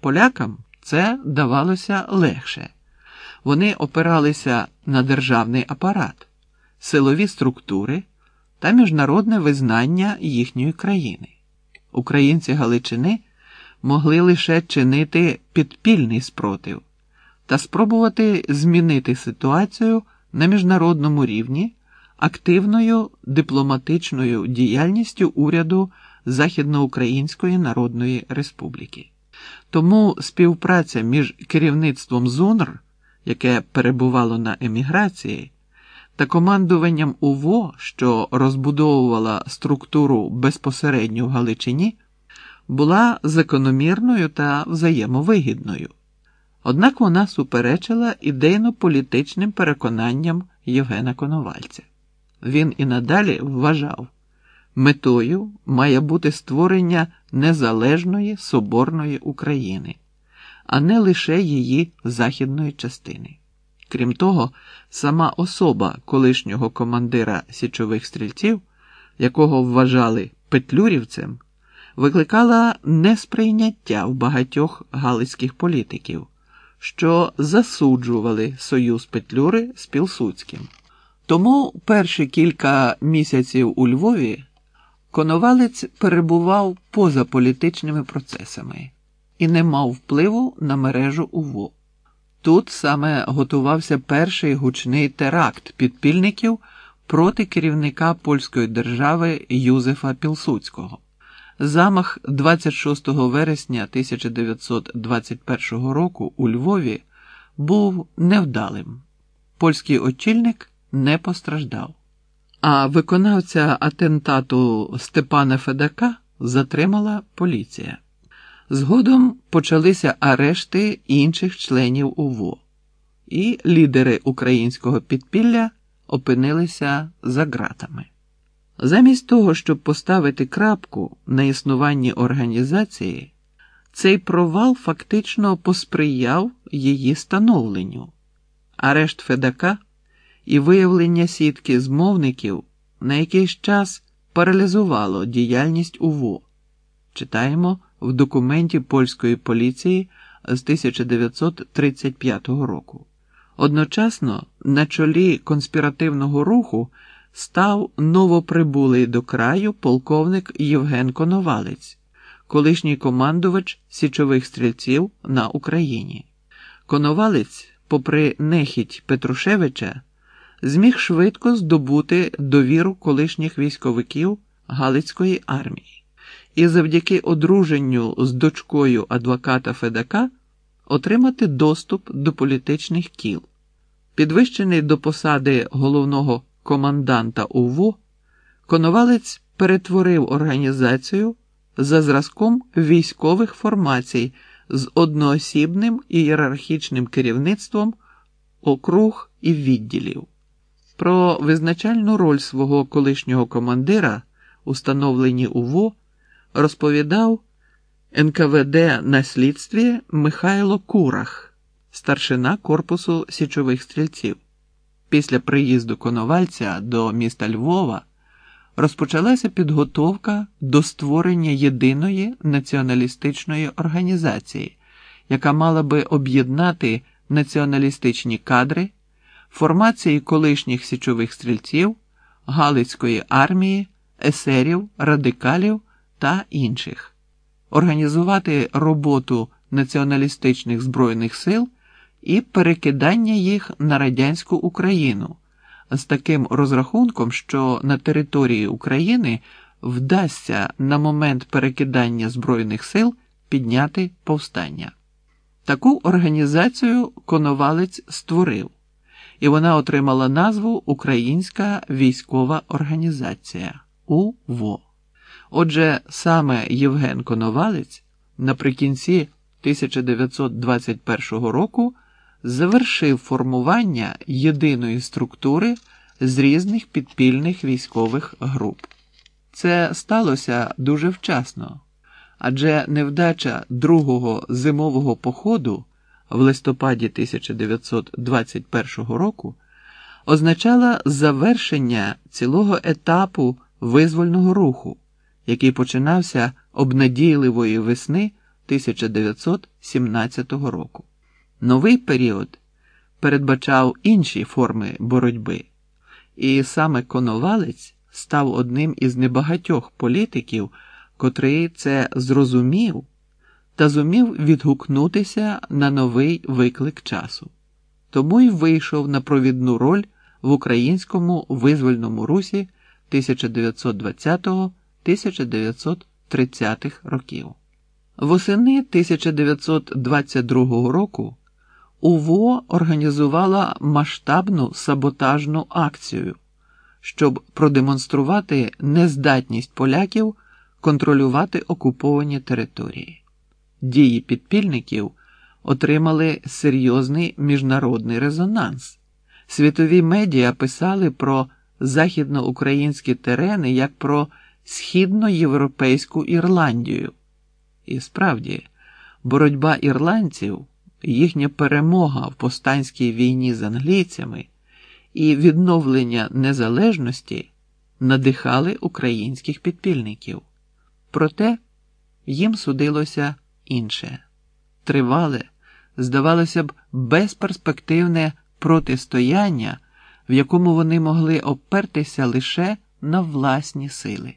Полякам це давалося легше. Вони опиралися на державний апарат, силові структури та міжнародне визнання їхньої країни. Українці Галичини могли лише чинити підпільний спротив та спробувати змінити ситуацію на міжнародному рівні активною дипломатичною діяльністю уряду Західноукраїнської Народної Республіки. Тому співпраця між керівництвом ЗУНР, яке перебувало на еміграції, та командуванням УВО, що розбудовувала структуру безпосередньо в Галичині, була закономірною та взаємовигідною. Однак вона суперечила ідейно-політичним переконанням Євгена Коновальця. Він і надалі вважав, метою має бути створення незалежної соборної України, а не лише її західної частини. Крім того, сама особа колишнього командира січових стрільців, якого вважали петлюрівцем, викликала несприйняття в багатьох галицьких політиків, що засуджували союз Петлюри з Пілсуцьким. Тому перші кілька місяців у Львові Коновалець перебував поза політичними процесами і не мав впливу на мережу УВО. Тут саме готувався перший гучний теракт підпільників проти керівника польської держави Юзефа Пілсуцького. Замах 26 вересня 1921 року у Львові був невдалим. Польський очільник не постраждав, а виконавця атентату Степана Федака затримала поліція. Згодом почалися арешти інших членів УВО, і лідери українського підпілля опинилися за ґратами. Замість того, щоб поставити крапку на існуванні організації, цей провал фактично посприяв її становленню. Арешт Федака і виявлення сітки змовників на якийсь час паралізувало діяльність УВО. Читаємо в документі польської поліції з 1935 року. Одночасно на чолі конспіративного руху став новоприбулий до краю полковник Євген Коновалець, колишній командувач січових стрільців на Україні. Коновалець, попри нехідь Петрушевича, зміг швидко здобути довіру колишніх військовиків Галицької армії і завдяки одруженню з дочкою адвоката Федака отримати доступ до політичних кіл. Підвищений до посади головного команданта УВО, Коновалець перетворив організацію за зразком військових формацій з одноосібним ієрархічним керівництвом округ і відділів. Про визначальну роль свого колишнього командира, установлені УВО, розповідав НКВД на слідстві Михайло Курах, старшина корпусу січових стрільців. Після приїзду Коновальця до міста Львова розпочалася підготовка до створення єдиної націоналістичної організації, яка мала би об'єднати націоналістичні кадри, формації колишніх січових стрільців, Галицької армії, есерів, радикалів та інших, організувати роботу націоналістичних збройних сил і перекидання їх на радянську Україну з таким розрахунком, що на території України вдасться на момент перекидання збройних сил підняти повстання. Таку організацію Коновалець створив, і вона отримала назву Українська військова організація УВО. Отже, саме Євген Коновалець наприкінці 1921 року завершив формування єдиної структури з різних підпільних військових груп. Це сталося дуже вчасно, адже невдача другого зимового походу в листопаді 1921 року означала завершення цілого етапу визвольного руху, який починався обнадійливої весни 1917 року. Новий період передбачав інші форми боротьби, і саме Коновалець став одним із небагатьох політиків, котрий це зрозумів та зумів відгукнутися на новий виклик часу. Тому й вийшов на провідну роль в українському визвольному русі 1920-1930 років. Восени 1922 року УВО організувала масштабну саботажну акцію, щоб продемонструвати нездатність поляків контролювати окуповані території. Дії підпільників отримали серйозний міжнародний резонанс. Світові медіа писали про західноукраїнські терени як про східноєвропейську Ірландію. І справді, боротьба ірландців, їхня перемога в повстанській війні з англійцями і відновлення незалежності надихали українських підпільників. Проте їм судилося інше тривале, здавалося б, безперспективне протистояння, в якому вони могли опертися лише на власні сили.